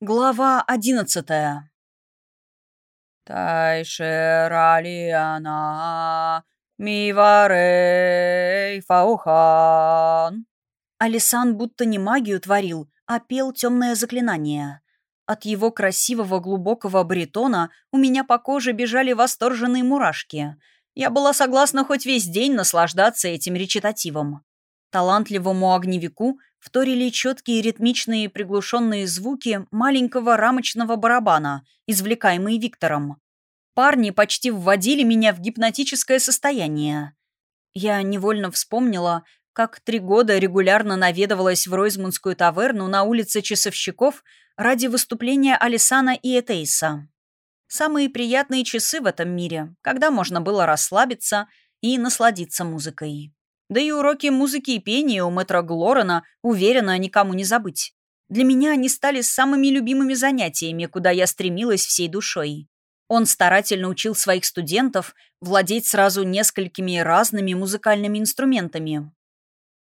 Глава одиннадцатая. Тайшералиана миварей фаухан. Алисан будто не магию творил, а пел темное заклинание. От его красивого глубокого баритона у меня по коже бежали восторженные мурашки. Я была согласна хоть весь день наслаждаться этим речитативом. Талантливому огневику вторили четкие ритмичные приглушенные звуки маленького рамочного барабана, извлекаемые Виктором. Парни почти вводили меня в гипнотическое состояние. Я невольно вспомнила, как три года регулярно наведывалась в Ройзмунскую таверну на улице Часовщиков ради выступления Алисана и Этейса. Самые приятные часы в этом мире, когда можно было расслабиться и насладиться музыкой. Да и уроки музыки и пения у мэтра Глорена, уверена, никому не забыть. Для меня они стали самыми любимыми занятиями, куда я стремилась всей душой. Он старательно учил своих студентов владеть сразу несколькими разными музыкальными инструментами.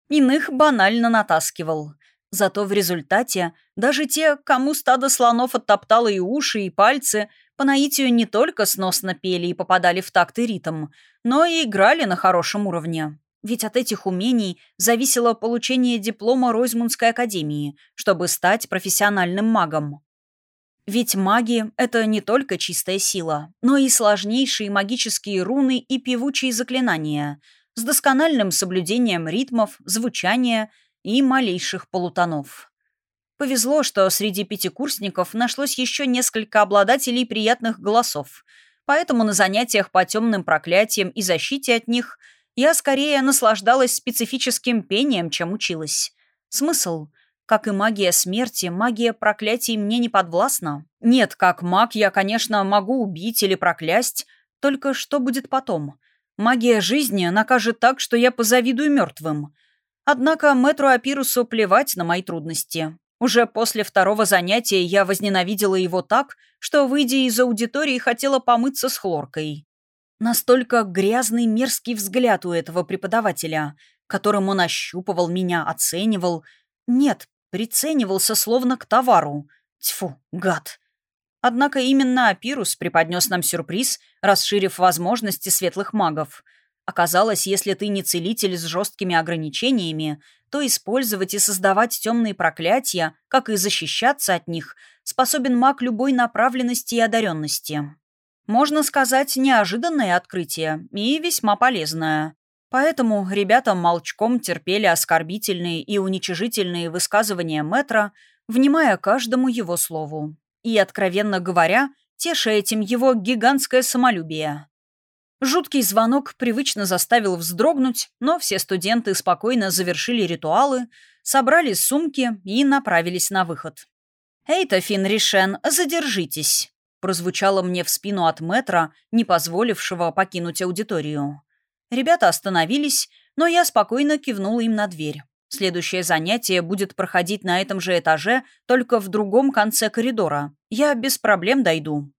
Иных банально натаскивал. Зато в результате даже те, кому стадо слонов оттоптало и уши, и пальцы, по наитию не только сносно пели и попадали в такт и ритм, но и играли на хорошем уровне. Ведь от этих умений зависело получение диплома Ройзмундской академии, чтобы стать профессиональным магом. Ведь маги — это не только чистая сила, но и сложнейшие магические руны и певучие заклинания с доскональным соблюдением ритмов, звучания и малейших полутонов. Повезло, что среди пятикурсников нашлось еще несколько обладателей приятных голосов, поэтому на занятиях по темным проклятиям и защите от них — я скорее наслаждалась специфическим пением, чем училась. Смысл? Как и магия смерти, магия проклятий мне не подвластна. Нет, как маг я, конечно, могу убить или проклясть, только что будет потом? Магия жизни накажет так, что я позавидую мертвым. Однако мэтру Апирусу плевать на мои трудности. Уже после второго занятия я возненавидела его так, что, выйдя из аудитории, хотела помыться с хлоркой. Настолько грязный мерзкий взгляд у этого преподавателя, которым он ощупывал меня, оценивал. Нет, приценивался словно к товару. Тьфу, гад. Однако именно Апирус преподнес нам сюрприз, расширив возможности светлых магов. Оказалось, если ты не целитель с жесткими ограничениями, то использовать и создавать темные проклятия, как и защищаться от них, способен маг любой направленности и одаренности. Можно сказать, неожиданное открытие и весьма полезное. Поэтому ребята молчком терпели оскорбительные и уничижительные высказывания Метра, внимая каждому его слову. И, откровенно говоря, теша этим его гигантское самолюбие. Жуткий звонок привычно заставил вздрогнуть, но все студенты спокойно завершили ритуалы, собрали сумки и направились на выход. «Эйта, Финришен, задержитесь!» Прозвучало мне в спину от метра, не позволившего покинуть аудиторию. Ребята остановились, но я спокойно кивнула им на дверь. Следующее занятие будет проходить на этом же этаже, только в другом конце коридора. Я без проблем дойду.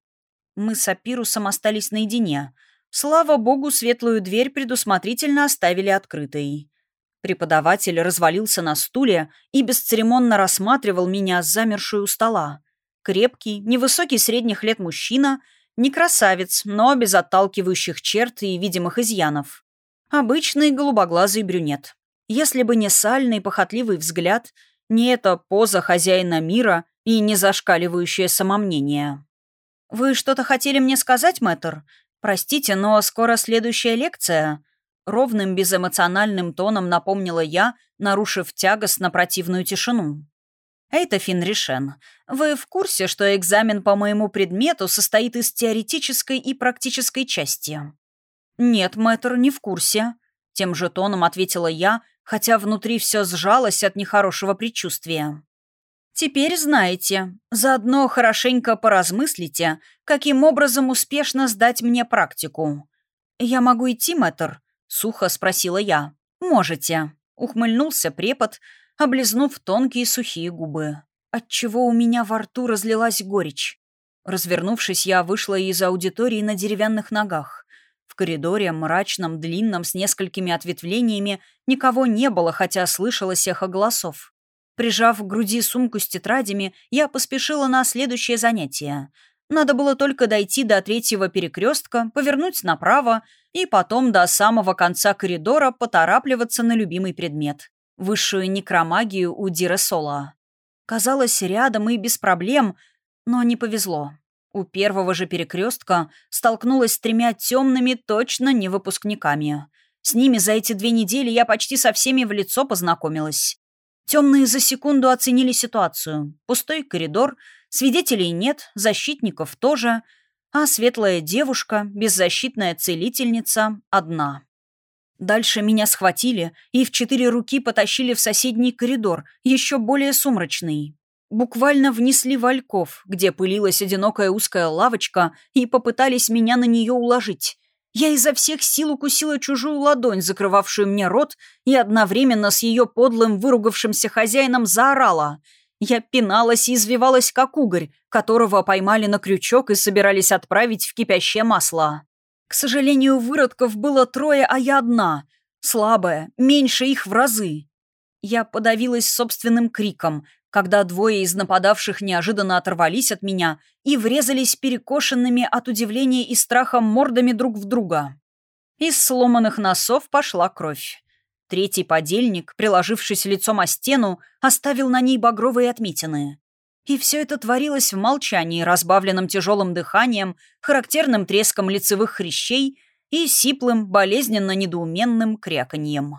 Мы с Апирусом остались наедине. Слава богу, светлую дверь предусмотрительно оставили открытой. Преподаватель развалился на стуле и бесцеремонно рассматривал меня, замершую у стола. Крепкий, невысокий средних лет мужчина, не красавец, но без отталкивающих черт и видимых изъянов. Обычный голубоглазый брюнет. Если бы не сальный похотливый взгляд, не эта поза хозяина мира и не зашкаливающее самомнение. «Вы что-то хотели мне сказать, мэтр? Простите, но скоро следующая лекция». Ровным, безэмоциональным тоном напомнила я, нарушив тягостно противную тишину. «Эйта Финришен, вы в курсе, что экзамен по моему предмету состоит из теоретической и практической части?» «Нет, мэтр, не в курсе», — тем же тоном ответила я, хотя внутри все сжалось от нехорошего предчувствия. «Теперь знаете. Заодно хорошенько поразмыслите, каким образом успешно сдать мне практику». «Я могу идти, мэтр?» — сухо спросила я. «Можете», — ухмыльнулся препод, — облизнув тонкие сухие губы. Отчего у меня во рту разлилась горечь. Развернувшись, я вышла из аудитории на деревянных ногах. В коридоре, мрачном, длинном, с несколькими ответвлениями, никого не было, хотя слышалось эхо голосов. Прижав к груди сумку с тетрадями, я поспешила на следующее занятие. Надо было только дойти до третьего перекрестка, повернуть направо и потом до самого конца коридора поторапливаться на любимый предмет — высшую некромагию у Дира Сола. Казалось, рядом и без проблем, но не повезло. У первого же перекрестка столкнулась с тремя темными, точно не выпускниками. С ними за эти две недели я почти со всеми в лицо познакомилась. Темные за секунду оценили ситуацию. Пустой коридор, свидетелей нет, защитников тоже, а светлая девушка, беззащитная целительница, одна. Дальше меня схватили и в четыре руки потащили в соседний коридор, еще более сумрачный. Буквально внесли вальков, где пылилась одинокая узкая лавочка, и попытались меня на нее уложить. Я изо всех сил укусила чужую ладонь, закрывавшую мне рот, и одновременно с ее подлым выругавшимся хозяином заорала. Я пиналась и извивалась, как угорь, которого поймали на крючок и собирались отправить в кипящее масло. К сожалению, выродков было трое, а я одна. Слабая, меньше их в разы. Я подавилась собственным криком, когда двое из нападавших неожиданно оторвались от меня и врезались перекошенными от удивления и страха мордами друг в друга. Из сломанных носов пошла кровь. Третий подельник, приложившись лицом о стену, оставил на ней багровые отметины. И все это творилось в молчании, разбавленном тяжелым дыханием, характерным треском лицевых хрящей и сиплым, болезненно-недоуменным кряканьем.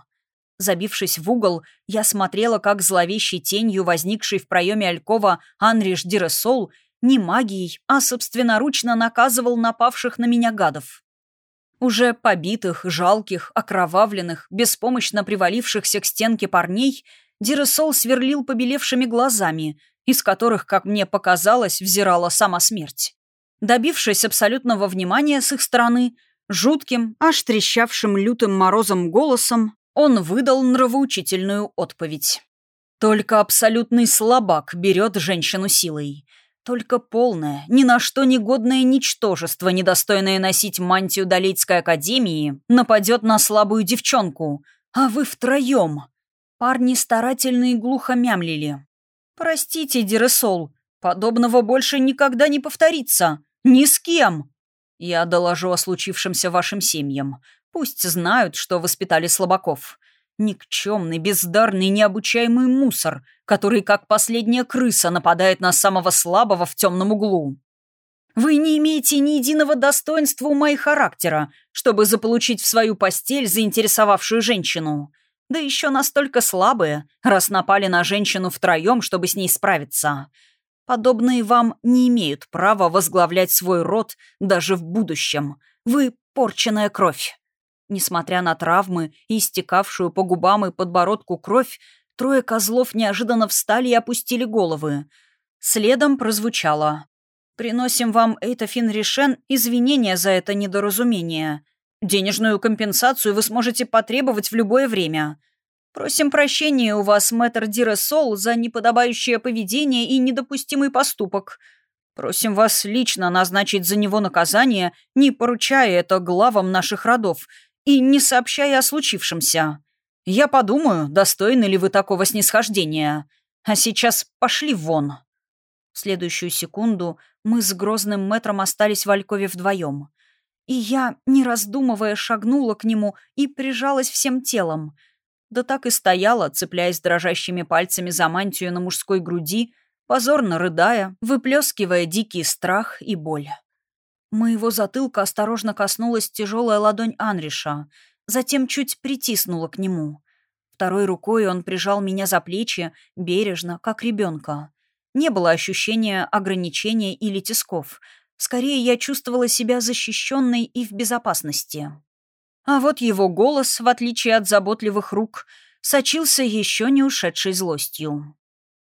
Забившись в угол, я смотрела, как зловещей тенью, возникшей в проеме Алькова Анриш Диресол, не магией, а собственноручно наказывал напавших на меня гадов. Уже побитых, жалких, окровавленных, беспомощно привалившихся к стенке парней, Диресол сверлил побелевшими глазами, из которых, как мне показалось, взирала сама смерть. Добившись абсолютного внимания с их стороны, жутким, аж трещавшим лютым морозом голосом, он выдал нравоучительную отповедь. Только абсолютный слабак берет женщину силой. Только полное, ни на что негодное ничтожество, недостойное носить мантию Долейской академии, нападет на слабую девчонку. А вы втроем. Парни старательно и глухо мямлили. «Простите, Диресол, подобного больше никогда не повторится. Ни с кем!» «Я доложу о случившемся вашим семьям. Пусть знают, что воспитали слабаков. Никчемный, бездарный, необучаемый мусор, который, как последняя крыса, нападает на самого слабого в темном углу. Вы не имеете ни единого достоинства ума и характера, чтобы заполучить в свою постель заинтересовавшую женщину. Да еще настолько слабые, раз напали на женщину втроем, чтобы с ней справиться. Подобные вам не имеют права возглавлять свой род даже в будущем. Вы порченная кровь. Несмотря на травмы и истекавшую по губам и подбородку кровь, трое козлов неожиданно встали и опустили головы. Следом прозвучало. «Приносим вам, Эйтофин Ришен, извинения за это недоразумение. Денежную компенсацию вы сможете потребовать в любое время. Просим прощения у вас, мэтр Диресол, за неподобающее поведение и недопустимый поступок». Просим вас лично назначить за него наказание, не поручая это главам наших родов, и не сообщая о случившемся. Я подумаю, достойны ли вы такого снисхождения. А сейчас пошли вон». В следующую секунду мы с грозным мэтром остались в Алькове вдвоем. И я, не раздумывая, шагнула к нему и прижалась всем телом. Да так и стояла, цепляясь дрожащими пальцами за мантию на мужской груди, позорно рыдая, выплескивая дикий страх и боль. Моего затылка осторожно коснулась тяжелая ладонь Анриша, затем чуть притиснула к нему. Второй рукой он прижал меня за плечи, бережно, как ребенка. Не было ощущения ограничения или тисков. Скорее, я чувствовала себя защищенной и в безопасности. А вот его голос, в отличие от заботливых рук, сочился еще не ушедшей злостью.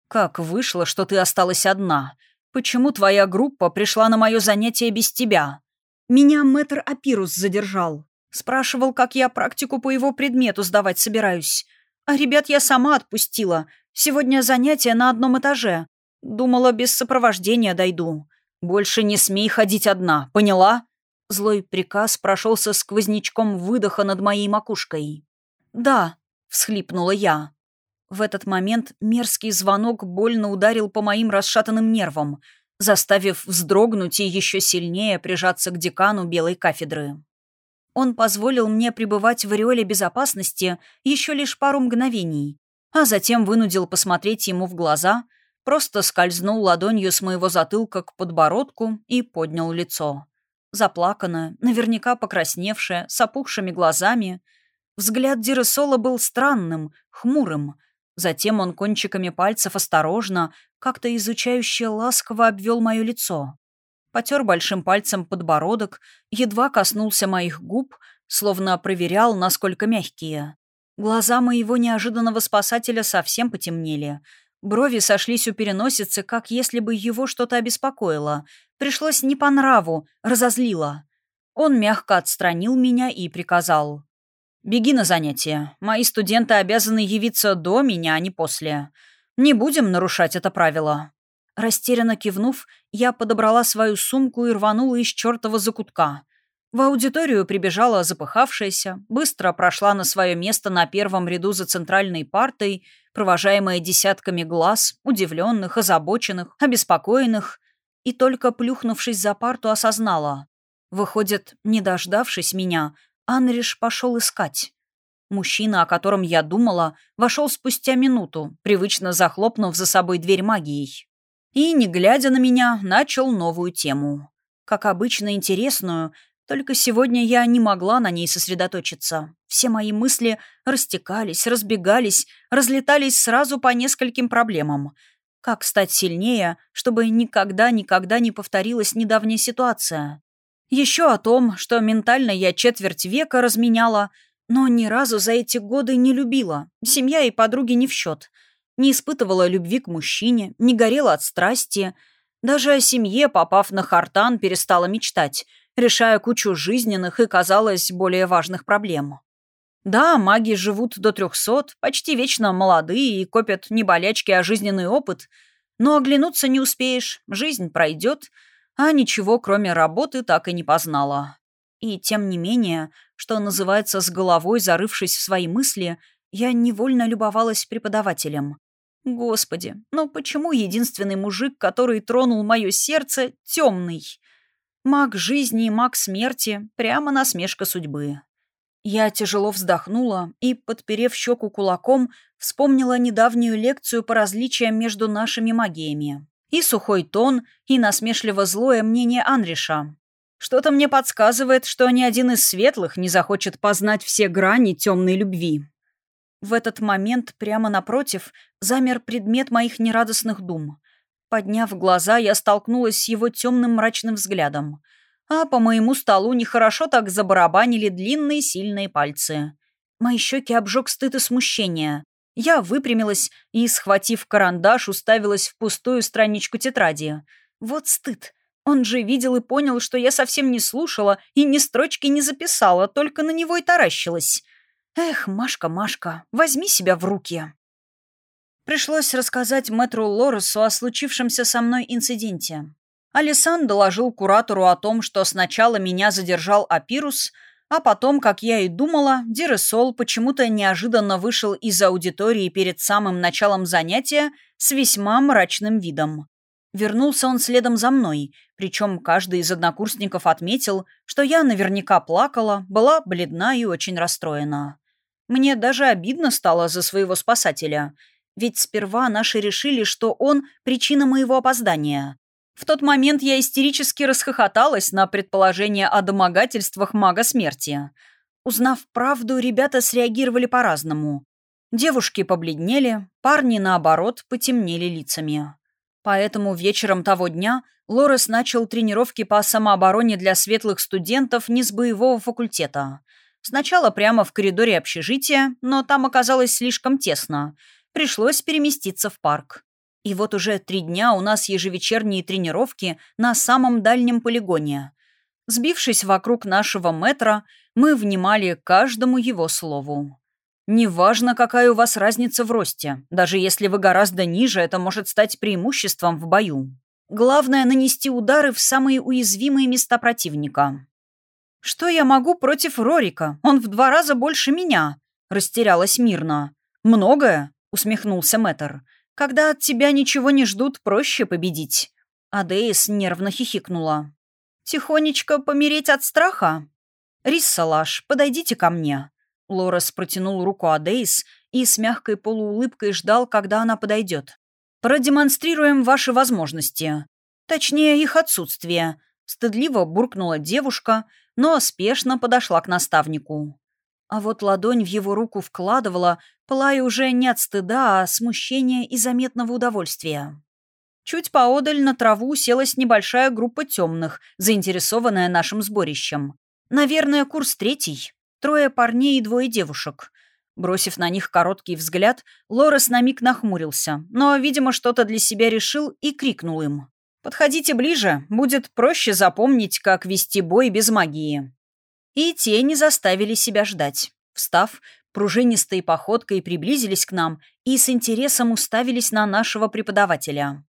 «Как вышло, что ты осталась одна?» «Почему твоя группа пришла на мое занятие без тебя?» «Меня мэтр Апирус задержал. Спрашивал, как я практику по его предмету сдавать собираюсь. А ребят я сама отпустила. Сегодня занятие на одном этаже. Думала, без сопровождения дойду. Больше не смей ходить одна, поняла?» Злой приказ прошелся сквознячком выдоха над моей макушкой. «Да», — всхлипнула я. В этот момент мерзкий звонок больно ударил по моим расшатанным нервам, заставив вздрогнуть и еще сильнее прижаться к декану белой кафедры. Он позволил мне пребывать в ореоле безопасности еще лишь пару мгновений, а затем вынудил посмотреть ему в глаза, просто скользнул ладонью с моего затылка к подбородку и поднял лицо. Заплаканное, наверняка покрасневшее, с опухшими глазами. Взгляд Диресола был странным, хмурым. Затем он кончиками пальцев осторожно, как-то изучающе ласково обвел мое лицо. Потер большим пальцем подбородок, едва коснулся моих губ, словно проверял, насколько мягкие. Глаза моего неожиданного спасателя совсем потемнели. Брови сошлись у переносицы, как если бы его что-то обеспокоило. Пришлось не по нраву, разозлило. Он мягко отстранил меня и приказал. «Беги на занятия. Мои студенты обязаны явиться до меня, а не после. Не будем нарушать это правило». Растерянно кивнув, я подобрала свою сумку и рванула из чертова закутка. В аудиторию прибежала запыхавшаяся, быстро прошла на свое место на первом ряду за центральной партой, провожаемая десятками глаз, удивленных, озабоченных, обеспокоенных, и только плюхнувшись за парту, осознала. Выходит, не дождавшись меня, Анриш пошел искать. Мужчина, о котором я думала, вошел спустя минуту, привычно захлопнув за собой дверь магией. И, не глядя на меня, начал новую тему. Как обычно, интересную, только сегодня я не могла на ней сосредоточиться. Все мои мысли растекались, разбегались, разлетались сразу по нескольким проблемам. Как стать сильнее, чтобы никогда-никогда не повторилась недавняя ситуация? Еще о том, что ментально я четверть века разменяла, но ни разу за эти годы не любила. Семья и подруги не в счет. Не испытывала любви к мужчине, не горела от страсти. Даже о семье, попав на Хартан, перестала мечтать — решая кучу жизненных и, казалось, более важных проблем. Да, маги живут до трехсот, почти вечно молодые и копят не болячки, а жизненный опыт, но оглянуться не успеешь, жизнь пройдет, а ничего, кроме работы, так и не познала. И тем не менее, что называется, с головой зарывшись в свои мысли, я невольно любовалась преподавателем. Господи, но почему единственный мужик, который тронул мое сердце, темный? Маг жизни и маг смерти — прямо насмешка судьбы. Я тяжело вздохнула и, подперев щеку кулаком, вспомнила недавнюю лекцию по различиям между нашими магиями. И сухой тон, и насмешливо злое мнение Анриша. Что-то мне подсказывает, что ни один из светлых не захочет познать все грани темной любви. В этот момент, прямо напротив, замер предмет моих нерадостных дум. Подняв глаза, я столкнулась с его темным мрачным взглядом. А по моему столу нехорошо так забарабанили длинные сильные пальцы. Мои щеки обжег стыд и смущение. Я выпрямилась и, схватив карандаш, уставилась в пустую страничку тетради. Вот стыд. Он же видел и понял, что я совсем не слушала и ни строчки не записала, только на него и таращилась. Эх, Машка, Машка, возьми себя в руки. Пришлось рассказать мэтру Лоресу о случившемся со мной инциденте. Алисан доложил куратору о том, что сначала меня задержал Апирус, а потом, как я и думала, Диресол почему-то неожиданно вышел из аудитории перед самым началом занятия с весьма мрачным видом. Вернулся он следом за мной, причем каждый из однокурсников отметил, что я наверняка плакала, была бледна и очень расстроена. Мне даже обидно стало за своего спасателя — ведь сперва наши решили, что он — причина моего опоздания. В тот момент я истерически расхохоталась на предположение о домогательствах мага смерти. Узнав правду, ребята среагировали по-разному. Девушки побледнели, парни, наоборот, потемнели лицами. Поэтому вечером того дня Лорес начал тренировки по самообороне для светлых студентов не с боевого факультета. Сначала прямо в коридоре общежития, но там оказалось слишком тесно — пришлось переместиться в парк. И вот уже три дня у нас ежевечерние тренировки на самом дальнем полигоне. Сбившись вокруг нашего метра, мы внимали каждому его слову. Неважно, какая у вас разница в росте, даже если вы гораздо ниже, это может стать преимуществом в бою. Главное — нанести удары в самые уязвимые места противника. «Что я могу против Рорика? Он в два раза больше меня», — растерялась мирно. «Многое», — усмехнулся Мэтр. «Когда от тебя ничего не ждут, проще победить». Адеис нервно хихикнула. «Тихонечко помереть от страха?» «Риссалаш, подойдите ко мне». Лорес протянул руку Адеис и с мягкой полуулыбкой ждал, когда она подойдет. «Продемонстрируем ваши возможности. Точнее, их отсутствие», — стыдливо буркнула девушка, но спешно подошла к наставнику. А вот ладонь в его руку вкладывала, пылая уже не от стыда, а смущения и заметного удовольствия. Чуть поодаль на траву селась небольшая группа темных, заинтересованная нашим сборищем. Наверное, курс третий. Трое парней и двое девушек. Бросив на них короткий взгляд, Лорес на миг нахмурился, но, видимо, что-то для себя решил и крикнул им. «Подходите ближе, будет проще запомнить, как вести бой без магии». И те не заставили себя ждать. Встав, пружинистой походкой приблизились к нам и с интересом уставились на нашего преподавателя.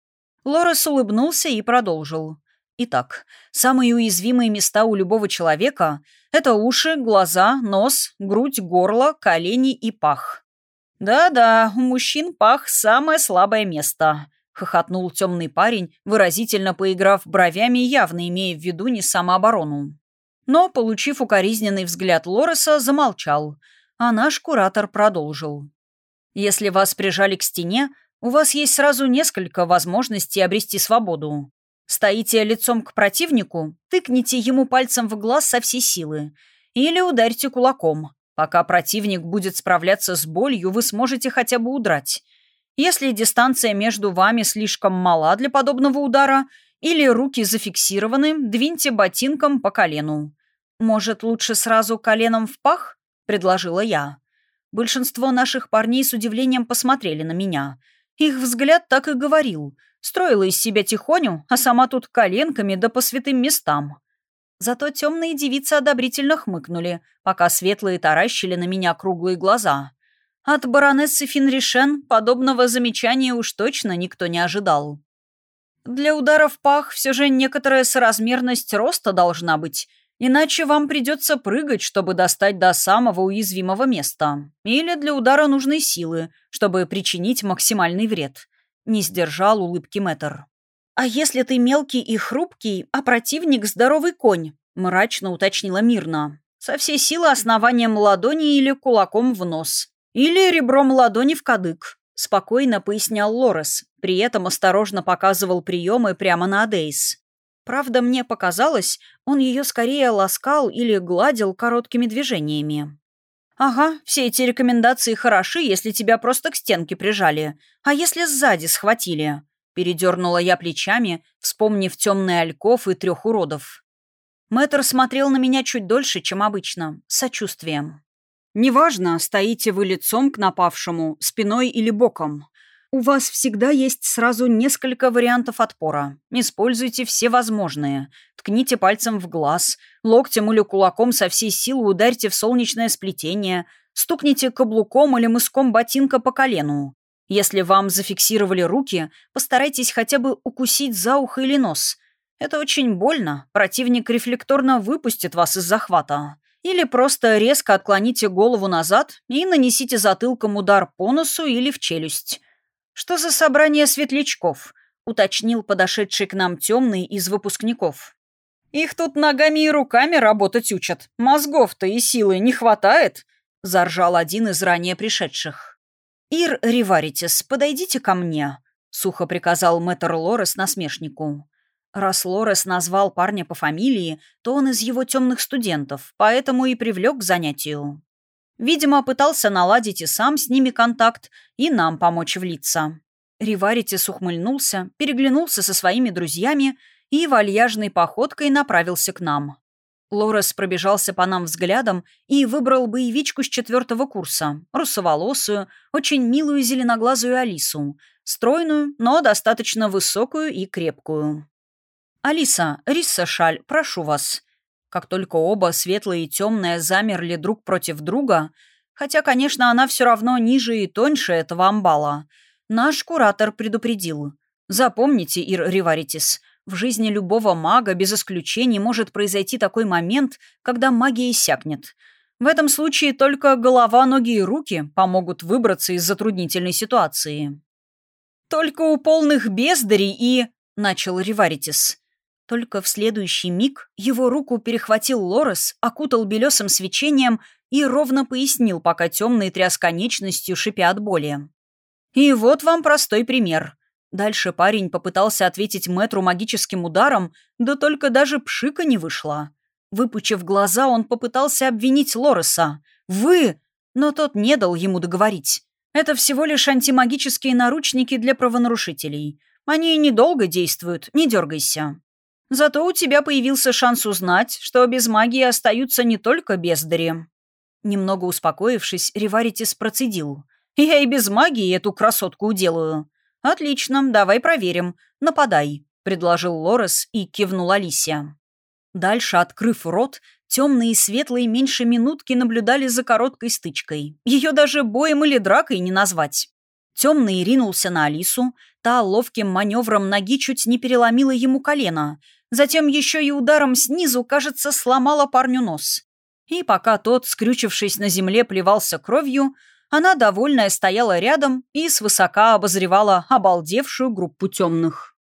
Лорес улыбнулся и продолжил. Итак, самые уязвимые места у любого человека – это уши, глаза, нос, грудь, горло, колени и пах. «Да-да, у мужчин пах – самое слабое место», – хохотнул темный парень, выразительно поиграв бровями, явно имея в виду не самооборону. Но, получив укоризненный взгляд Лореса, замолчал, а наш куратор продолжил. «Если вас прижали к стене, у вас есть сразу несколько возможностей обрести свободу. Стоите лицом к противнику, тыкните ему пальцем в глаз со всей силы. Или ударьте кулаком. Пока противник будет справляться с болью, вы сможете хотя бы удрать. Если дистанция между вами слишком мала для подобного удара, или руки зафиксированы, двиньте ботинком по колену. «Может, лучше сразу коленом в пах?» — предложила я. Большинство наших парней с удивлением посмотрели на меня. Их взгляд так и говорил — Строила из себя тихоню, а сама тут коленками да по святым местам. Зато темные девицы одобрительно хмыкнули, пока светлые таращили на меня круглые глаза. От баронессы Финришен подобного замечания уж точно никто не ожидал. Для удара в пах все же некоторая соразмерность роста должна быть, иначе вам придется прыгать, чтобы достать до самого уязвимого места. Или для удара нужной силы, чтобы причинить максимальный вред. Не сдержал улыбки Мэтр. «А если ты мелкий и хрупкий, а противник здоровый конь?» — мрачно уточнила Мирна. «Со всей силы основанием ладони или кулаком в нос. Или ребром ладони в кадык», — спокойно пояснял Лорес. При этом осторожно показывал приемы прямо на Адейс. Правда, мне показалось, он ее скорее ласкал или гладил короткими движениями. «Ага, все эти рекомендации хороши, если тебя просто к стенке прижали. А если сзади схватили?» Передернула я плечами, вспомнив темный альков и трех уродов. Мэтр смотрел на меня чуть дольше, чем обычно, с сочувствием. «Неважно, стоите вы лицом к напавшему, спиной или боком. У вас всегда есть сразу несколько вариантов отпора. Используйте все возможные. Ткните пальцем в глаз, локтем или кулаком со всей силы ударьте в солнечное сплетение, стукните каблуком или мыском ботинка по колену. Если вам зафиксировали руки, постарайтесь хотя бы укусить за ухо или нос. Это очень больно. Противник рефлекторно выпустит вас из захвата. Или просто резко отклоните голову назад и нанесите затылком удар по носу или в челюсть. «Что за собрание светлячков?» — уточнил подошедший к нам темный из выпускников. «Их тут ногами и руками работать учат. Мозгов-то и силы не хватает», — заржал один из ранее пришедших. «Ир Риваритис, подойдите ко мне», — сухо приказал мэтр Лорес насмешнику. Раз Лорес назвал парня по фамилии, то он из его темных студентов, поэтому и привлек к занятию. Видимо, пытался наладить и сам с ними контакт, и нам помочь влиться. Риваритис ухмыльнулся, переглянулся со своими друзьями и вальяжной походкой направился к нам. Лорес пробежался по нам взглядом и выбрал боевичку с четвертого курса, русоволосую, очень милую зеленоглазую Алису, стройную, но достаточно высокую и крепкую. «Алиса, Рисса Шаль, прошу вас», как только оба, светлое и темное, замерли друг против друга, хотя, конечно, она все равно ниже и тоньше этого амбала, наш куратор предупредил. Запомните, Ир Риваритис, в жизни любого мага без исключений может произойти такой момент, когда магия иссякнет. В этом случае только голова, ноги и руки помогут выбраться из затруднительной ситуации. «Только у полных бездарей и...» — начал Риваритис. Только в следующий миг его руку перехватил Лорес, окутал белесым свечением и ровно пояснил, пока темный тряс конечностью, шипя от боли. «И вот вам простой пример. Дальше парень попытался ответить мэтру магическим ударом, да только даже пшика не вышло. Выпучив глаза, он попытался обвинить Лореса. «Вы!» Но тот не дал ему договорить. «Это всего лишь антимагические наручники для правонарушителей. Они недолго действуют, не дергайся. Зато у тебя появился шанс узнать, что без магии остаются не только бездари». Немного успокоившись, Риваритис процедил. «Я и без магии эту красотку уделаю». «Отлично, давай проверим. Нападай», — предложил Лорес и кивнул Алисия. Дальше, открыв рот, темные и светлые меньше минутки наблюдали за короткой стычкой. Ее даже боем или дракой не назвать. Темный ринулся на Алису, та ловким маневром ноги чуть не переломила ему колено, затем еще и ударом снизу, кажется, сломала парню нос. И пока тот, скрючившись на земле, плевался кровью, она, довольная, стояла рядом и свысока обозревала обалдевшую группу темных.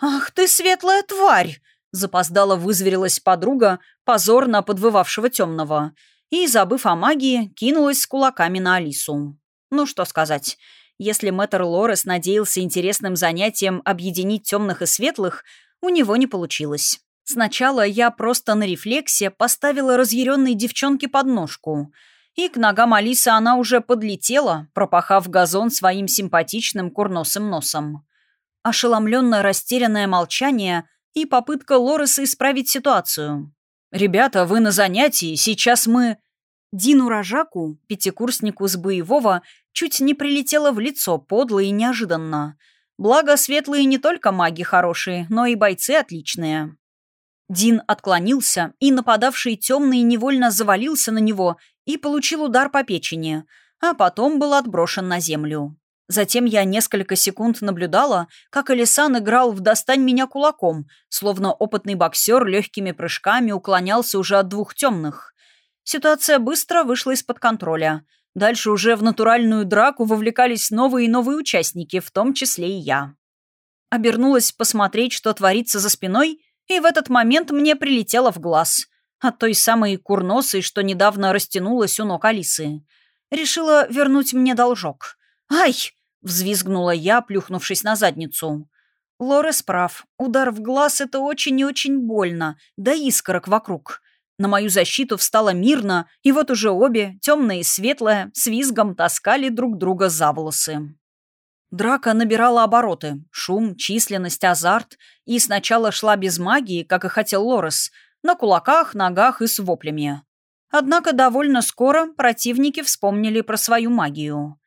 «Ах ты, светлая тварь!» Запоздала вызверилась подруга, позорно подвывавшего темного, и, забыв о магии, кинулась с кулаками на Алису. Ну что сказать, если мэтр Лорес надеялся интересным занятием объединить темных и светлых, у него не получилось. Сначала я просто на рефлексе поставила разъяренной девчонке подножку, и к ногам Алисы она уже подлетела, пропахав газон своим симпатичным курносым носом. Ошеломленное растерянное молчание и попытка Лореса исправить ситуацию. «Ребята, вы на занятии, сейчас мы...» Дину Рожаку, пятикурснику с боевого, чуть не прилетело в лицо подло и неожиданно. Благо, светлые не только маги хорошие, но и бойцы отличные. Дин отклонился, и нападавший темный невольно завалился на него и получил удар по печени, а потом был отброшен на землю. Затем я несколько секунд наблюдала, как Алисан играл в «Достань меня кулаком», словно опытный боксер легкими прыжками уклонялся уже от двух темных. Ситуация быстро вышла из-под контроля. Дальше уже в натуральную драку вовлекались новые и новые участники, в том числе и я. Обернулась посмотреть, что творится за спиной, и в этот момент мне прилетело в глаз. От той самой курносой, что недавно растянулась у ног Алисы. Решила вернуть мне должок. «Ай!» — взвизгнула я, плюхнувшись на задницу. Лорес прав. Удар в глаз — это очень и очень больно, да искорок вокруг. На мою защиту встала мирно, и вот уже обе, темная и светлая, с визгом таскали друг друга за волосы. Драка набирала обороты. Шум, численность, азарт. И сначала шла без магии, как и хотел Лорес, на кулаках, ногах и с воплями. Однако довольно скоро противники вспомнили про свою магию.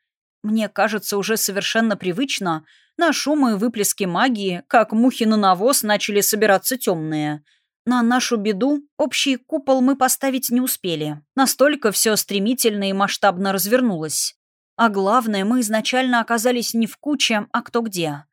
Мне кажется уже совершенно привычно, на шумы и выплески магии, как мухи на навоз, начали собираться темные. На нашу беду общий купол мы поставить не успели. Настолько все стремительно и масштабно развернулось. А главное, мы изначально оказались не в куче, а кто где.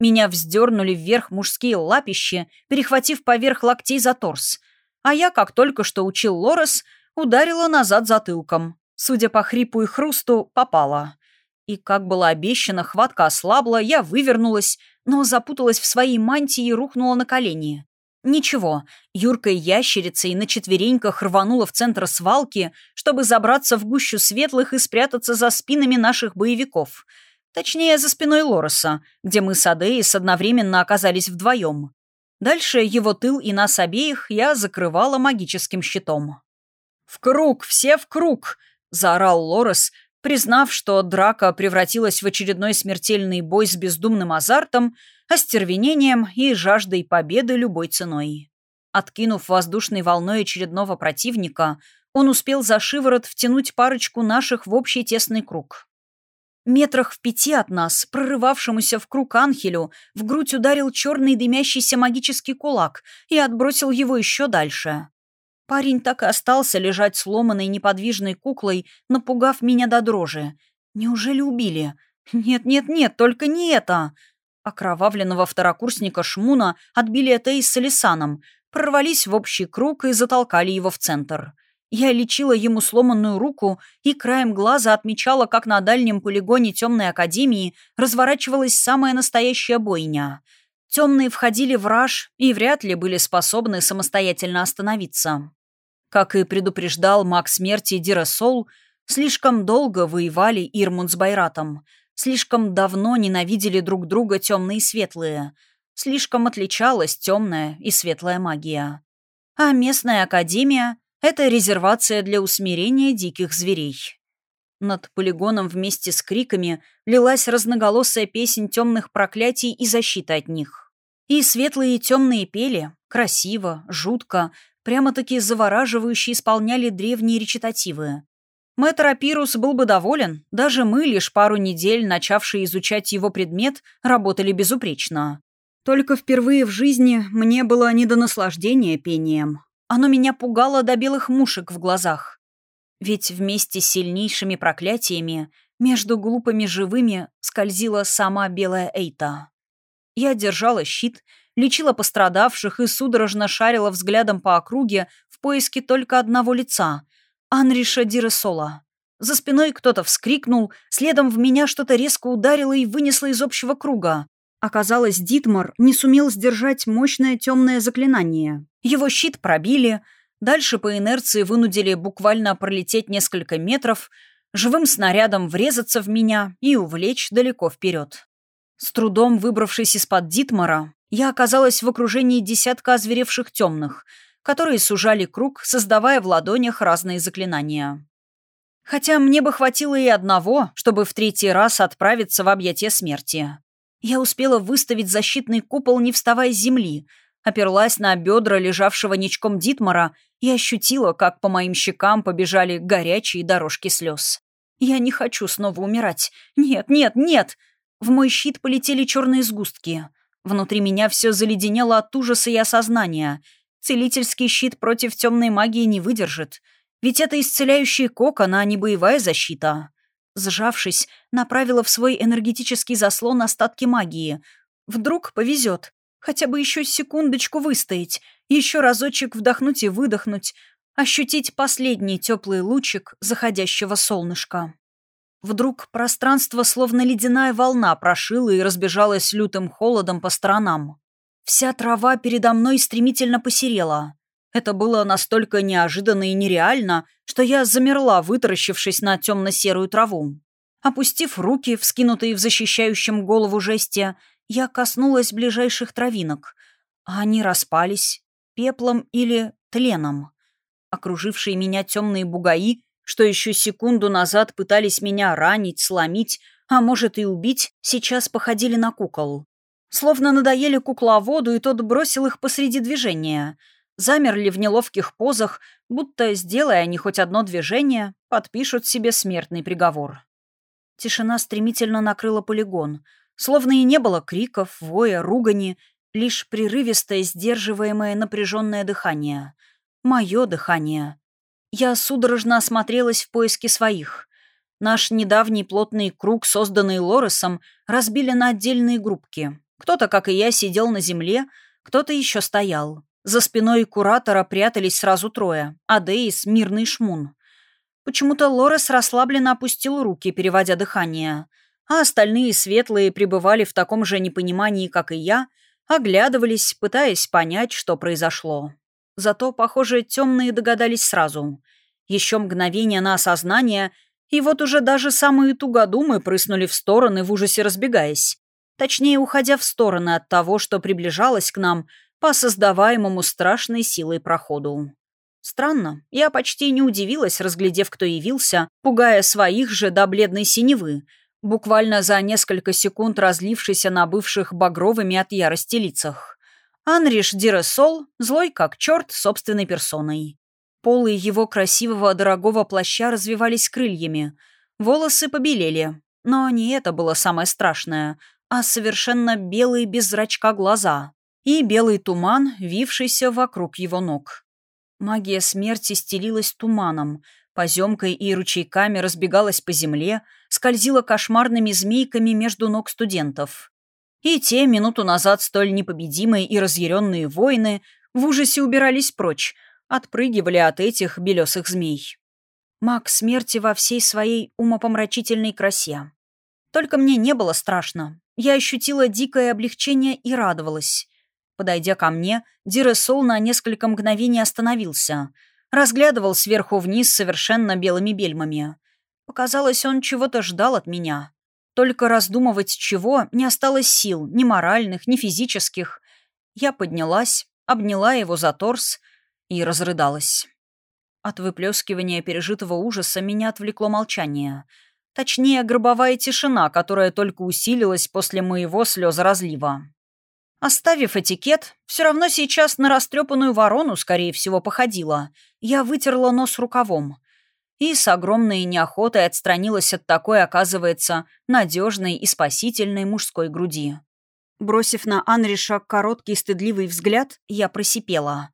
Меня вздернули вверх мужские лапищи, перехватив поверх локтей за торс. А я, как только что учил Лорес, ударила назад затылком. Судя по хрипу и хрусту, попала. И, как было обещано, хватка ослабла, я вывернулась, но запуталась в своей мантии и рухнула на колени. Ничего, юркая ящерица и на четвереньках рванула в центр свалки, чтобы забраться в гущу светлых и спрятаться за спинами наших боевиков. Точнее, за спиной Лороса, где мы с Адеис одновременно оказались вдвоем. Дальше его тыл и нас обеих я закрывала магическим щитом. «В круг! Все в круг!» — заорал Лорес, признав, что драка превратилась в очередной смертельный бой с бездумным азартом, остервенением и жаждой победы любой ценой. Откинув воздушной волной очередного противника, он успел за шиворот втянуть парочку наших в общий тесный круг. Метрах в пяти от нас, прорывавшемуся в круг Анхелю, в грудь ударил черный дымящийся магический кулак и отбросил его еще дальше. Парень так и остался лежать сломанной неподвижной куклой, напугав меня до дрожи. Неужели убили? Нет-нет-нет, только не это! Окровавленного второкурсника Шмуна отбили Этей с Салисаном, прорвались в общий круг и затолкали его в центр. Я лечила ему сломанную руку и краем глаза отмечала, как на дальнем полигоне Темной Академии разворачивалась самая настоящая бойня. Темные входили в раж и вряд ли были способны самостоятельно остановиться. Как и предупреждал маг смерти Дирасол, слишком долго воевали Ирмунд с Байратом, слишком давно ненавидели друг друга темные и светлые, слишком отличалась темная и светлая магия. А местная академия это резервация для усмирения диких зверей. Над полигоном вместе с криками лилась разноголосая песнь темных проклятий и защиты от них. И светлые и темные пели, красиво, жутко, прямо-таки завораживающе исполняли древние речитативы. Мэтр Апирус был бы доволен, даже мы, лишь пару недель, начавшие изучать его предмет, работали безупречно. Только впервые в жизни мне было не до наслаждения пением. Оно меня пугало до белых мушек в глазах. Ведь вместе с сильнейшими проклятиями между глупыми живыми скользила сама белая Эйта. Я держала щит, лечила пострадавших и судорожно шарила взглядом по округе в поиске только одного лица — Анриша Диресола. За спиной кто-то вскрикнул, следом в меня что-то резко ударило и вынесло из общего круга. Оказалось, Дитмар не сумел сдержать мощное темное заклинание. Его щит пробили, дальше по инерции вынудили буквально пролететь несколько метров, живым снарядом врезаться в меня и увлечь далеко вперед. С трудом выбравшись из-под Дитмара, я оказалась в окружении десятка озверевших темных, которые сужали круг, создавая в ладонях разные заклинания. Хотя мне бы хватило и одного, чтобы в третий раз отправиться в объятия смерти. Я успела выставить защитный купол, не вставая с земли, оперлась на бедра лежавшего ничком Дитмара и ощутила, как по моим щекам побежали горячие дорожки слез. Я не хочу снова умирать. Нет, нет, нет! В мой щит полетели черные сгустки. Внутри меня все заледенело от ужаса и осознания. Целительский щит против темной магии не выдержит. Ведь это исцеляющий кокон, а не боевая защита. Сжавшись, направила в свой энергетический заслон остатки магии. Вдруг повезет. Хотя бы еще секундочку выстоять, еще разочек вдохнуть и выдохнуть, ощутить последний теплый лучик заходящего солнышка. Вдруг пространство, словно ледяная волна, прошило и разбежалось лютым холодом по сторонам. Вся трава передо мной стремительно посерела. Это было настолько неожиданно и нереально, что я замерла, вытаращившись на темно-серую траву. Опустив руки, вскинутые в защищающем голову жесте, я коснулась ближайших травинок, а они распались пеплом или тленом. Окружившие меня темные бугаи, что еще секунду назад пытались меня ранить, сломить, а может и убить, сейчас походили на кукол. Словно надоели кукловоду, и тот бросил их посреди движения — замерли в неловких позах, будто, сделая они хоть одно движение, подпишут себе смертный приговор. Тишина стремительно накрыла полигон, словно и не было криков, воя, ругани, лишь прерывистое, сдерживаемое напряженное дыхание. Мое дыхание. Я судорожно осмотрелась в поиске своих. Наш недавний плотный круг, созданный Лоресом, разбили на отдельные группки. Кто-то, как и я, сидел на земле, кто-то еще стоял. За спиной куратора прятались сразу трое — Адеис, Мирный Шмун. Почему-то Лорес расслабленно опустил руки, переводя дыхание, а остальные светлые пребывали в таком же непонимании, как и я, оглядывались, пытаясь понять, что произошло. Зато, похоже, темные догадались сразу. Еще мгновение на осознание, и вот уже даже самые тугодумы прыснули в стороны, в ужасе разбегаясь. Точнее, уходя в стороны от того, что приближалось к нам — по создаваемому страшной силой проходу. Странно, я почти не удивилась, разглядев, кто явился, пугая своих же до бледной синевы, буквально за несколько секунд разлившийся на бывших багровыми от ярости лицах. Анриш Диресол, злой как черт, собственной персоной. Полы его красивого дорогого плаща развивались крыльями, волосы побелели, но не это было самое страшное, а совершенно белые без зрачка глаза и белый туман, вившийся вокруг его ног. Магия смерти стелилась туманом, поземкой и ручейками разбегалась по земле, скользила кошмарными змейками между ног студентов. И те, минуту назад столь непобедимые и разъяренные воины, в ужасе убирались прочь, отпрыгивали от этих белесых змей. Маг смерти во всей своей умопомрачительной красе. Только мне не было страшно. Я ощутила дикое облегчение и радовалась. Подойдя ко мне, Диресол на несколько мгновений остановился. Разглядывал сверху вниз совершенно белыми бельмами. Показалось, он чего-то ждал от меня. Только раздумывать чего не осталось сил, ни моральных, ни физических. Я поднялась, обняла его за торс и разрыдалась. От выплескивания пережитого ужаса меня отвлекло молчание. Точнее, гробовая тишина, которая только усилилась после моего слезоразлива. Оставив этикет, все равно сейчас на растрепанную ворону, скорее всего, походила. Я вытерла нос рукавом и с огромной неохотой отстранилась от такой, оказывается, надежной и спасительной мужской груди. Бросив на Анриша короткий стыдливый взгляд, я просипела.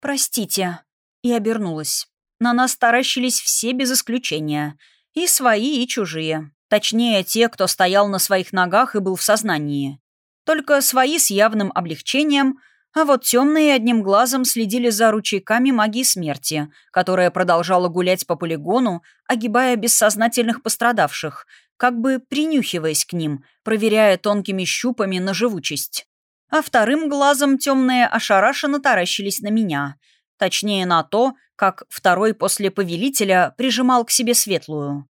«Простите», и обернулась. На нас таращились все без исключения. И свои, и чужие. Точнее, те, кто стоял на своих ногах и был в сознании. Только свои с явным облегчением — а вот темные одним глазом следили за ручейками магии смерти, которая продолжала гулять по полигону, огибая бессознательных пострадавших, как бы принюхиваясь к ним, проверяя тонкими щупами на живучесть. А вторым глазом темные ошарашенно таращились на меня. Точнее, на то, как второй после повелителя прижимал к себе светлую.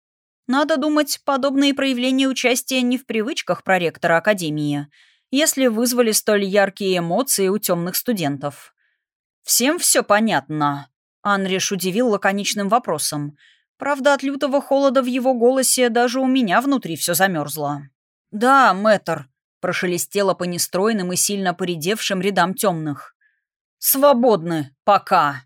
Надо думать, подобные проявления участия не в привычках проректора Академии — если вызвали столь яркие эмоции у темных студентов. «Всем все понятно», — Анриш удивил лаконичным вопросом. Правда, от лютого холода в его голосе даже у меня внутри все замерзло. «Да, мэтр», — прошелестело по нестройным и сильно поредевшим рядам темных. «Свободны, пока!»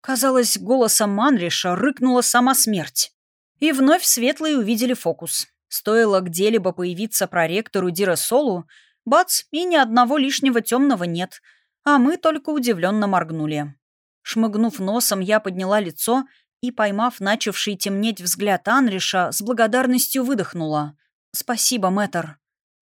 Казалось, голосом Анриша рыкнула сама смерть. И вновь светлые увидели фокус. Стоило где-либо появиться проректору Дирасолу, Бац, и ни одного лишнего темного нет. А мы только удивленно моргнули. Шмыгнув носом, я подняла лицо и, поймав начавший темнеть взгляд Анриша, с благодарностью выдохнула. «Спасибо, мэтр».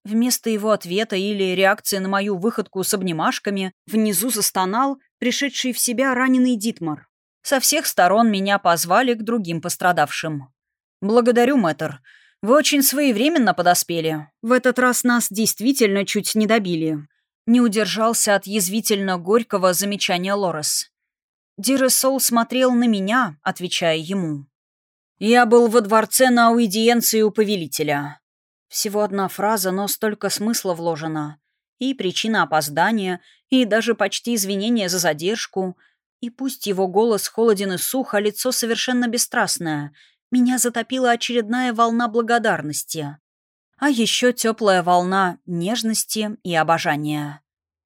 Вместо его ответа или реакции на мою выходку с обнимашками внизу застонал пришедший в себя раненый Дитмар. Со всех сторон меня позвали к другим пострадавшим. «Благодарю, мэтр. Вы очень своевременно подоспели. В этот раз нас действительно чуть не добили. Не удержался от язвительно горького замечания Лорес. Диресол смотрел на меня, отвечая ему. «Я был во дворце на аудиенции у повелителя». Всего одна фраза, но столько смысла вложено. И причина опоздания, и даже почти извинения за задержку. И пусть его голос холоден и сух, а лицо совершенно бесстрастное — меня затопила очередная волна благодарности. А еще теплая волна нежности и обожания.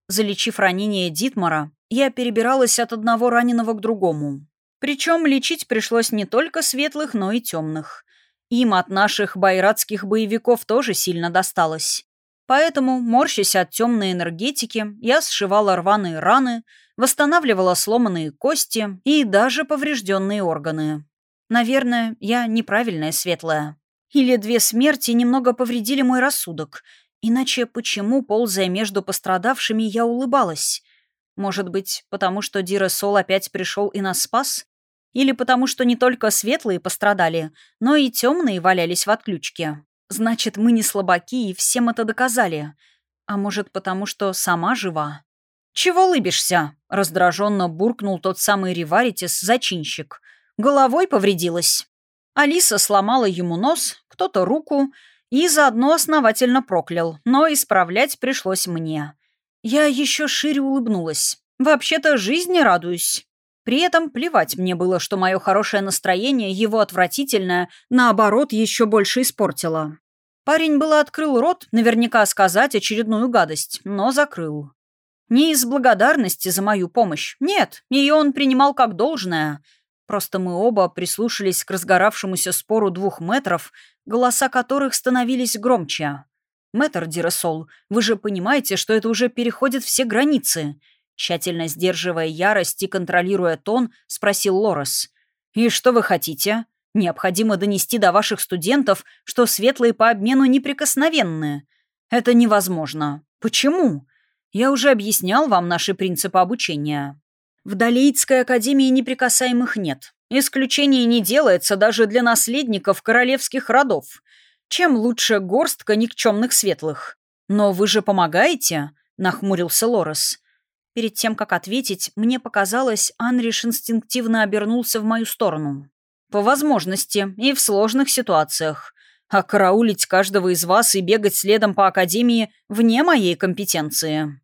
Залечив ранение Дитмара, я перебиралась от одного раненого к другому. Причем лечить пришлось не только светлых, но и темных. Им от наших байратских боевиков тоже сильно досталось. Поэтому, морщась от темной энергетики, я сшивала рваные раны, восстанавливала сломанные кости и даже поврежденные органы. Наверное, я неправильная светлая. Или две смерти немного повредили мой рассудок. Иначе почему, ползая между пострадавшими, я улыбалась? Может быть, потому что Дира Сол опять пришел и нас спас? Или потому что не только светлые пострадали, но и темные валялись в отключке? Значит, мы не слабаки и всем это доказали. А может, потому что сама жива? «Чего лыбишься?» — раздраженно буркнул тот самый Риваритис, зачинщик — Головой повредилась. Алиса сломала ему нос, кто-то руку и заодно основательно проклял, но исправлять пришлось мне. Я еще шире улыбнулась. Вообще-то жизни радуюсь. При этом плевать мне было, что мое хорошее настроение его отвратительное, наоборот, еще больше испортило. Парень было открыл рот, наверняка сказать очередную гадость, но закрыл. Не из благодарности за мою помощь. Нет, ее он принимал как должное — Просто мы оба прислушались к разгоравшемуся спору двух метров, голоса которых становились громче. «Мэтр Диресол, вы же понимаете, что это уже переходит все границы?» Тщательно сдерживая ярость и контролируя тон, спросил Лорес. «И что вы хотите? Необходимо донести до ваших студентов, что светлые по обмену неприкосновенны. Это невозможно. Почему? Я уже объяснял вам наши принципы обучения. В Долейтской академии неприкасаемых нет. Исключение не делается даже для наследников королевских родов. Чем лучше горстка никчемных светлых? Но вы же помогаете?» — нахмурился Лорес. Перед тем, как ответить, мне показалось, Анриш инстинктивно обернулся в мою сторону. «По возможности и в сложных ситуациях. А караулить каждого из вас и бегать следом по Академии вне моей компетенции».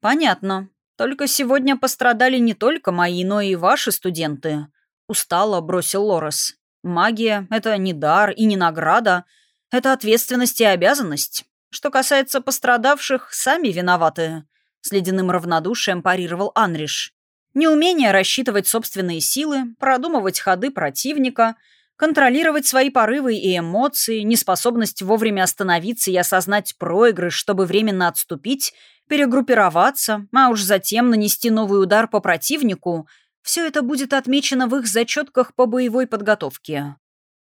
«Понятно. Только сегодня пострадали не только мои, но и ваши студенты», — устало бросил Лорес. «Магия — это не дар и не награда. Это ответственность и обязанность. Что касается пострадавших, сами виноваты», — с ледяным равнодушием парировал Анриш. «Неумение рассчитывать собственные силы, продумывать ходы противника, контролировать свои порывы и эмоции, неспособность вовремя остановиться и осознать проигрыш, чтобы временно отступить, перегруппироваться, а уж затем нанести новый удар по противнику — все это будет отмечено в их зачетках по боевой подготовке.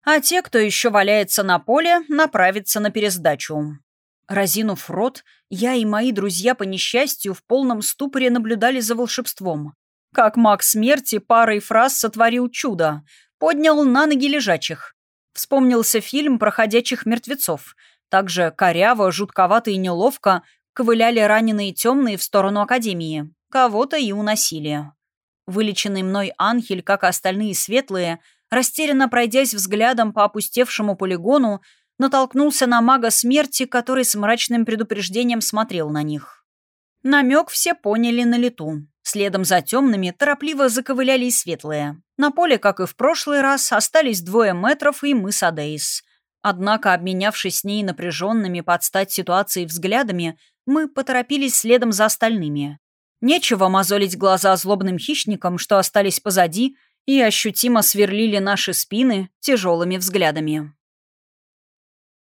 А те, кто еще валяется на поле, направятся на пересдачу. Разинув рот, я и мои друзья по несчастью в полном ступоре наблюдали за волшебством. Как маг смерти парой фраз сотворил чудо, поднял на ноги лежачих. Вспомнился фильм про ходячих мертвецов. Также коряво, жутковато и неловко ковыляли раненые темные в сторону Академии. Кого-то и уносили. Вылеченный мной Анхель, как и остальные светлые, растерянно пройдясь взглядом по опустевшему полигону, натолкнулся на мага смерти, который с мрачным предупреждением смотрел на них. Намек все поняли на лету. Следом за темными торопливо заковыляли и светлые. На поле, как и в прошлый раз, остались двое метров и мы с Адейс. Однако, обменявшись с ней напряженными под стать ситуации взглядами, мы поторопились следом за остальными. Нечего мозолить глаза злобным хищникам, что остались позади и ощутимо сверлили наши спины тяжелыми взглядами.